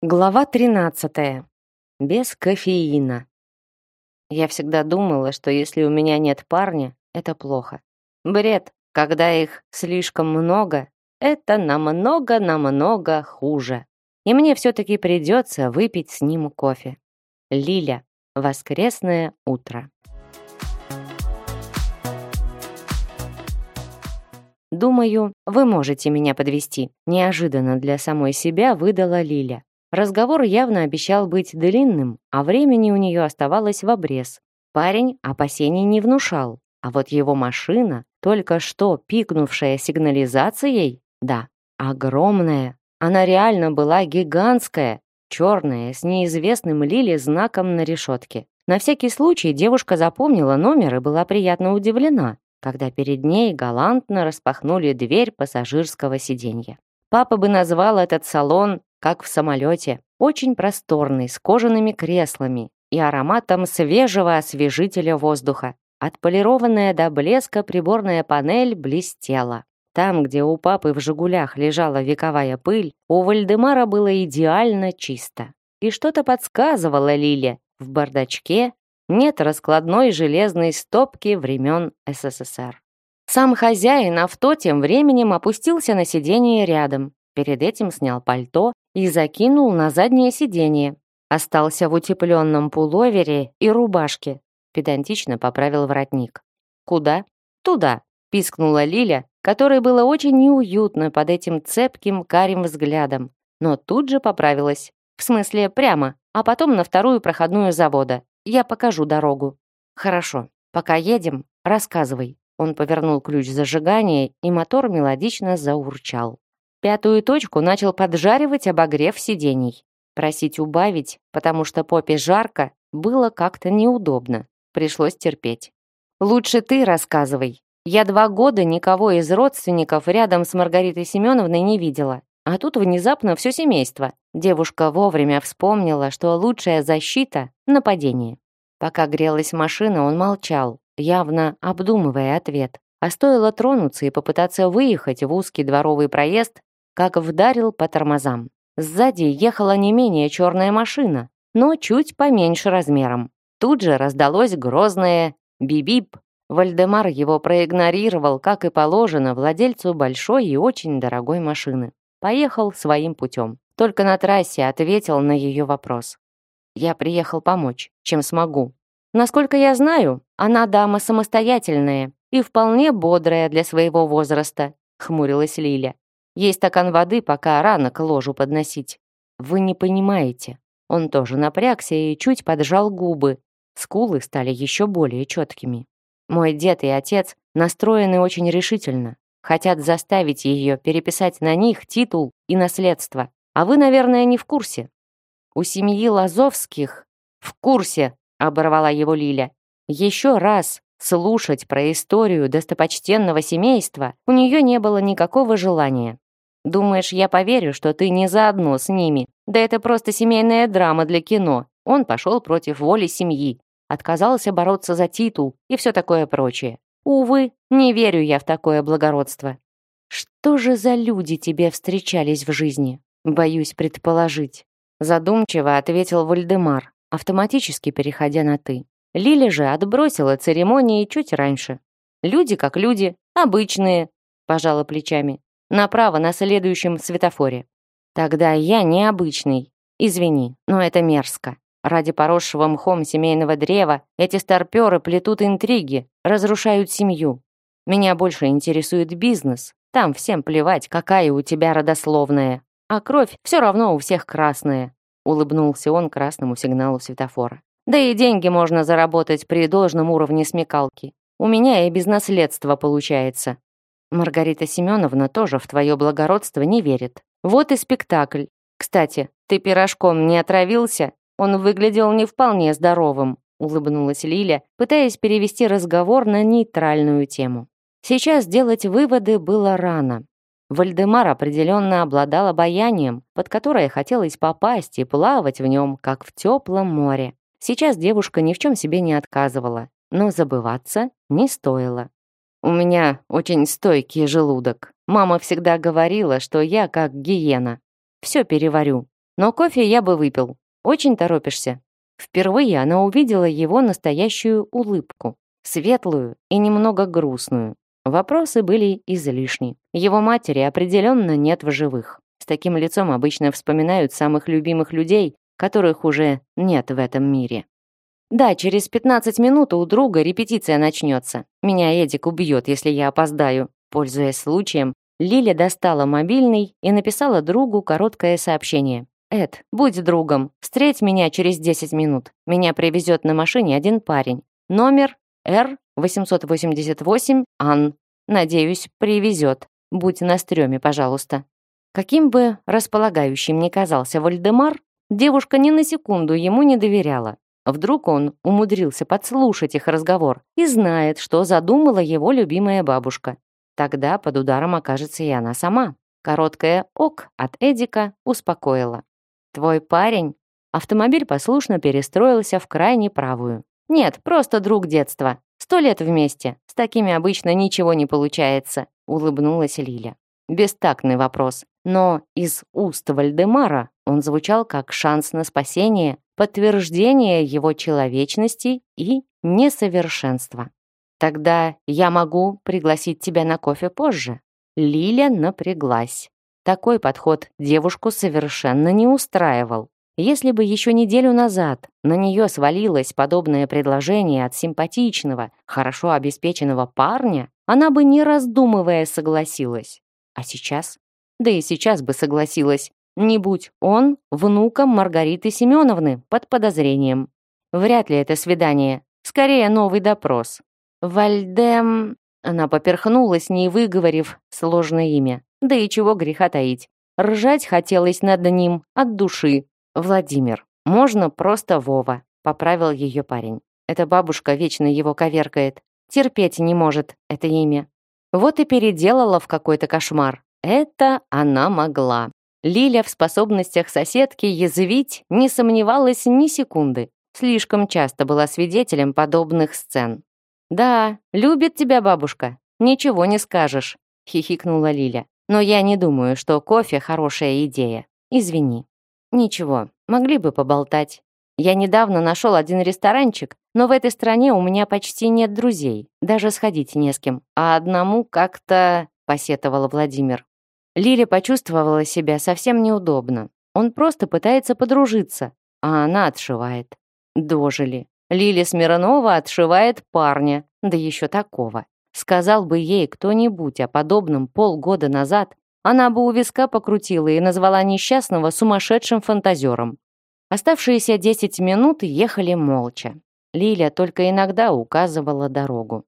Глава 13. Без кофеина. Я всегда думала, что если у меня нет парня, это плохо. Бред, когда их слишком много, это намного-намного хуже. И мне все-таки придется выпить с ним кофе. Лиля. Воскресное утро. Думаю, вы можете меня подвести. Неожиданно для самой себя выдала Лиля. Разговор явно обещал быть длинным, а времени у нее оставалось в обрез. Парень опасений не внушал, а вот его машина, только что пикнувшая сигнализацией, да, огромная. Она реально была гигантская, черная, с неизвестным Лили знаком на решетке. На всякий случай девушка запомнила номер и была приятно удивлена, когда перед ней галантно распахнули дверь пассажирского сиденья. Папа бы назвал этот салон как в самолете, очень просторный, с кожаными креслами и ароматом свежего освежителя воздуха. Отполированная до блеска приборная панель блестела. Там, где у папы в «Жигулях» лежала вековая пыль, у Вальдемара было идеально чисто. И что-то подсказывало Лиле. В бардачке нет раскладной железной стопки времен СССР. Сам хозяин авто тем временем опустился на сиденье рядом. Перед этим снял пальто и закинул на заднее сиденье. Остался в утепленном пуловере и рубашке. Педантично поправил воротник. «Куда?» «Туда», — пискнула Лиля, которой было очень неуютно под этим цепким карим взглядом. Но тут же поправилась. В смысле, прямо, а потом на вторую проходную завода. Я покажу дорогу. Хорошо, пока едем, рассказывай. Он повернул ключ зажигания, и мотор мелодично заурчал. Пятую точку начал поджаривать, обогрев сидений. Просить убавить, потому что попе жарко, было как-то неудобно. Пришлось терпеть. «Лучше ты рассказывай. Я два года никого из родственников рядом с Маргаритой Семеновной не видела. А тут внезапно все семейство. Девушка вовремя вспомнила, что лучшая защита — нападение. Пока грелась машина, он молчал, явно обдумывая ответ. А стоило тронуться и попытаться выехать в узкий дворовый проезд, как вдарил по тормозам. Сзади ехала не менее черная машина, но чуть поменьше размером. Тут же раздалось грозное «бип-бип». Вальдемар его проигнорировал, как и положено, владельцу большой и очень дорогой машины. Поехал своим путем. Только на трассе ответил на ее вопрос. «Я приехал помочь, чем смогу. Насколько я знаю, она дама самостоятельная и вполне бодрая для своего возраста», хмурилась Лиля. Ей стакан воды, пока рано к ложу подносить. Вы не понимаете. Он тоже напрягся и чуть поджал губы. Скулы стали еще более четкими. Мой дед и отец настроены очень решительно. Хотят заставить ее переписать на них титул и наследство. А вы, наверное, не в курсе. У семьи Лазовских в курсе, оборвала его Лиля. Еще раз слушать про историю достопочтенного семейства у нее не было никакого желания. Думаешь, я поверю, что ты не заодно с ними? Да это просто семейная драма для кино. Он пошел против воли семьи, отказался бороться за титул и все такое прочее. Увы, не верю я в такое благородство. Что же за люди тебе встречались в жизни? Боюсь предположить. Задумчиво ответил Вальдемар, автоматически переходя на «ты». Лиля же отбросила церемонии чуть раньше. Люди как люди, обычные, пожала плечами. Направо на следующем светофоре. Тогда я необычный. Извини, но это мерзко. Ради поросшего мхом семейного древа эти старпёры плетут интриги, разрушают семью. Меня больше интересует бизнес. Там всем плевать, какая у тебя родословная. А кровь все равно у всех красная. Улыбнулся он красному сигналу светофора. Да и деньги можно заработать при должном уровне смекалки. У меня и без наследства получается. Маргарита Семеновна тоже в твое благородство не верит. Вот и спектакль. Кстати, ты пирожком не отравился? Он выглядел не вполне здоровым, улыбнулась Лиля, пытаясь перевести разговор на нейтральную тему. Сейчас делать выводы было рано. Вальдемар определенно обладал обаянием, под которое хотелось попасть и плавать в нем, как в теплом море. Сейчас девушка ни в чем себе не отказывала, но забываться не стоило. У меня очень стойкий желудок. Мама всегда говорила, что я как гиена. Все переварю. Но кофе я бы выпил. Очень торопишься?» Впервые она увидела его настоящую улыбку. Светлую и немного грустную. Вопросы были излишни. Его матери определенно нет в живых. С таким лицом обычно вспоминают самых любимых людей, которых уже нет в этом мире. «Да, через 15 минут у друга репетиция начнется. Меня Эдик убьет, если я опоздаю». Пользуясь случаем, Лиля достала мобильный и написала другу короткое сообщение. «Эд, будь другом, встреть меня через 10 минут. Меня привезет на машине один парень. Номер Р-888 Ан. Надеюсь, привезет. Будь на стреме, пожалуйста». Каким бы располагающим ни казался Вальдемар, девушка ни на секунду ему не доверяла. Вдруг он умудрился подслушать их разговор и знает, что задумала его любимая бабушка. Тогда под ударом окажется и она сама. Короткое «ок» от Эдика успокоило. «Твой парень?» Автомобиль послушно перестроился в крайне правую. «Нет, просто друг детства. Сто лет вместе. С такими обычно ничего не получается», улыбнулась Лиля. Бестактный вопрос, но из уст Вальдемара он звучал как шанс на спасение подтверждение его человечности и несовершенства. Тогда я могу пригласить тебя на кофе позже. Лиля напряглась. Такой подход девушку совершенно не устраивал. Если бы еще неделю назад на нее свалилось подобное предложение от симпатичного, хорошо обеспеченного парня, она бы не раздумывая согласилась. А сейчас? Да и сейчас бы согласилась, не будь он внуком Маргариты Семеновны под подозрением. Вряд ли это свидание. Скорее, новый допрос. Вальдем... Она поперхнулась, не выговорив сложное имя. Да и чего греха таить. Ржать хотелось над ним от души. Владимир. Можно просто Вова, поправил ее парень. Эта бабушка вечно его коверкает. Терпеть не может это имя. Вот и переделала в какой-то кошмар. Это она могла. Лиля в способностях соседки язвить не сомневалась ни секунды. Слишком часто была свидетелем подобных сцен. «Да, любит тебя бабушка, ничего не скажешь», — хихикнула Лиля. «Но я не думаю, что кофе — хорошая идея. Извини». «Ничего, могли бы поболтать. Я недавно нашел один ресторанчик, но в этой стране у меня почти нет друзей, даже сходить не с кем, а одному как-то...» — посетовала Владимир. Лиля почувствовала себя совсем неудобно. Он просто пытается подружиться, а она отшивает. Дожили. Лиля Смирнова отшивает парня, да еще такого. Сказал бы ей кто-нибудь о подобном полгода назад, она бы у виска покрутила и назвала несчастного сумасшедшим фантазером. Оставшиеся десять минут ехали молча. Лиля только иногда указывала дорогу.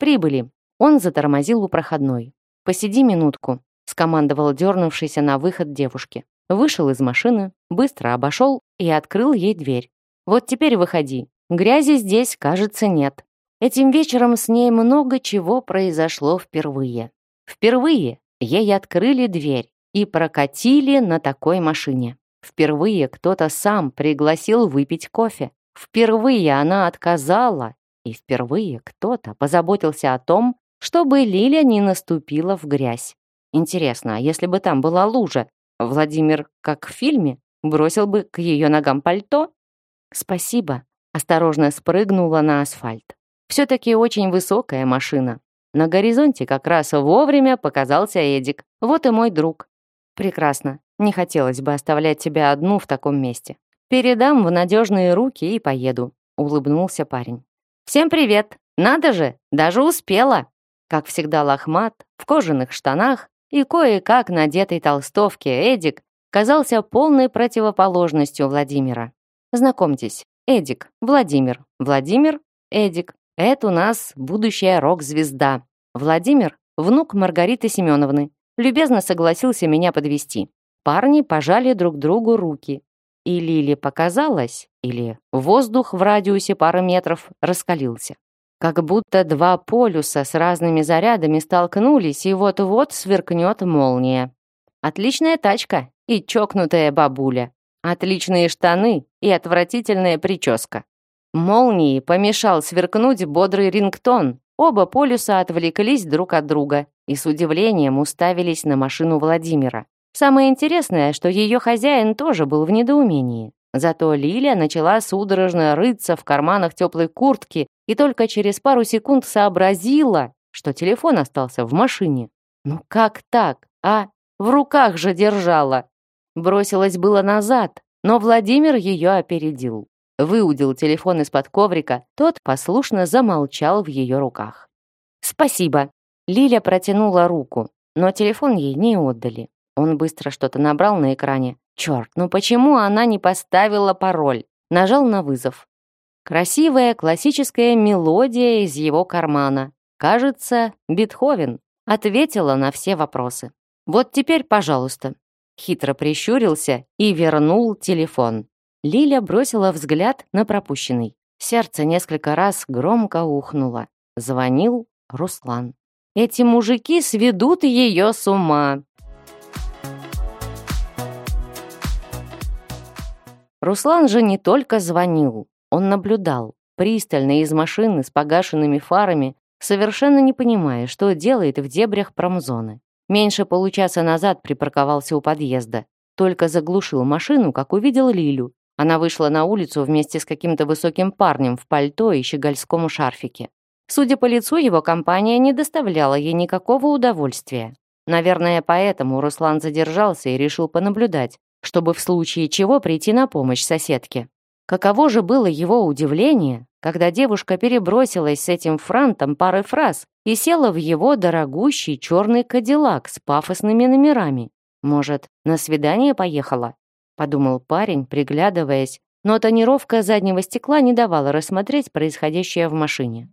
Прибыли. Он затормозил у проходной. «Посиди минутку», скомандовал дернувшийся на выход девушке. Вышел из машины, быстро обошел и открыл ей дверь. «Вот теперь выходи. Грязи здесь, кажется, нет». Этим вечером с ней много чего произошло впервые. Впервые ей открыли дверь и прокатили на такой машине. Впервые кто-то сам пригласил выпить кофе. Впервые она отказала, и впервые кто-то позаботился о том, чтобы Лиля не наступила в грязь. Интересно, а если бы там была лужа, Владимир, как в фильме, бросил бы к ее ногам пальто? Спасибо. Осторожно спрыгнула на асфальт. Все-таки очень высокая машина. На горизонте как раз вовремя показался Эдик. Вот и мой друг. Прекрасно. Не хотелось бы оставлять тебя одну в таком месте. Передам в надежные руки и поеду. Улыбнулся парень. Всем привет. Надо же, даже успела. Как всегда лохмат, в кожаных штанах, и кое-как надетый толстовке Эдик казался полной противоположностью Владимира. Знакомьтесь, Эдик, Владимир, Владимир, Эдик. Это у нас будущая рок-звезда. Владимир — внук Маргариты Семеновны. Любезно согласился меня подвести. Парни пожали друг другу руки. И Лиле показалось, или воздух в радиусе пары метров раскалился. Как будто два полюса с разными зарядами столкнулись, и вот-вот сверкнет молния. Отличная тачка и чокнутая бабуля. Отличные штаны и отвратительная прическа. Молнии помешал сверкнуть бодрый рингтон. Оба полюса отвлеклись друг от друга и с удивлением уставились на машину Владимира. Самое интересное, что ее хозяин тоже был в недоумении. Зато Лиля начала судорожно рыться в карманах теплой куртки и только через пару секунд сообразила, что телефон остался в машине. Ну как так, а? В руках же держала. Бросилась было назад, но Владимир ее опередил. Выудил телефон из-под коврика, тот послушно замолчал в ее руках. «Спасибо». Лиля протянула руку, но телефон ей не отдали. Он быстро что-то набрал на экране. Черт, ну почему она не поставила пароль? Нажал на вызов. Красивая классическая мелодия из его кармана. Кажется, Бетховен. Ответила на все вопросы. Вот теперь, пожалуйста. Хитро прищурился и вернул телефон. Лиля бросила взгляд на пропущенный. Сердце несколько раз громко ухнуло. Звонил Руслан. Эти мужики сведут ее с ума. Руслан же не только звонил, он наблюдал, пристально из машины с погашенными фарами, совершенно не понимая, что делает в дебрях промзоны. Меньше получаса назад припарковался у подъезда. Только заглушил машину, как увидел Лилю. Она вышла на улицу вместе с каким-то высоким парнем в пальто и щегольском шарфике. Судя по лицу, его компания не доставляла ей никакого удовольствия. Наверное, поэтому Руслан задержался и решил понаблюдать, чтобы в случае чего прийти на помощь соседке. Каково же было его удивление, когда девушка перебросилась с этим франтом парой фраз и села в его дорогущий черный кадиллак с пафосными номерами. Может, на свидание поехала? Подумал парень, приглядываясь, но тонировка заднего стекла не давала рассмотреть происходящее в машине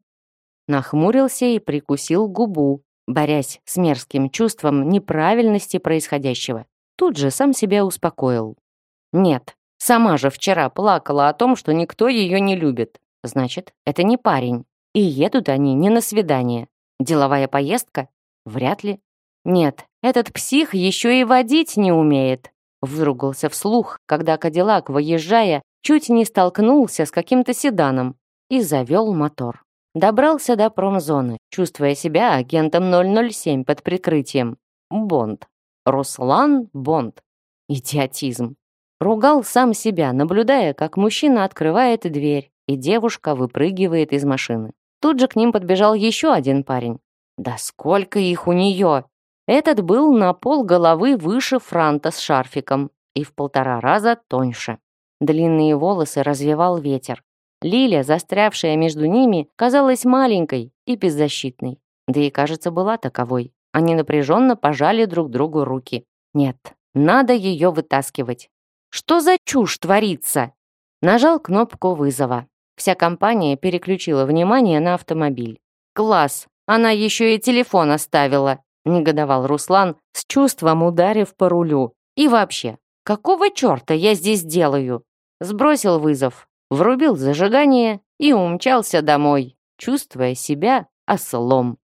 нахмурился и прикусил губу, борясь с мерзким чувством неправильности происходящего. Тут же сам себя успокоил. Нет, сама же вчера плакала о том, что никто ее не любит. Значит, это не парень. И едут они не на свидание. Деловая поездка? Вряд ли. Нет, этот псих еще и водить не умеет. Выругался вслух, когда Кадиллак, выезжая, чуть не столкнулся с каким-то седаном и завел мотор. Добрался до промзоны, чувствуя себя агентом 007 под прикрытием. Бонд. Руслан Бонд. Идиотизм. Ругал сам себя, наблюдая, как мужчина открывает дверь, и девушка выпрыгивает из машины. Тут же к ним подбежал еще один парень. Да сколько их у нее! Этот был на пол головы выше франта с шарфиком и в полтора раза тоньше. Длинные волосы развивал ветер. Лиля, застрявшая между ними, казалась маленькой и беззащитной. Да и, кажется, была таковой. Они напряженно пожали друг другу руки. Нет, надо ее вытаскивать. Что за чушь творится? Нажал кнопку вызова. Вся компания переключила внимание на автомобиль. «Класс! Она еще и телефон оставила!» негодовал Руслан, с чувством ударив по рулю. «И вообще, какого черта я здесь делаю?» Сбросил вызов, врубил зажигание и умчался домой, чувствуя себя ослом.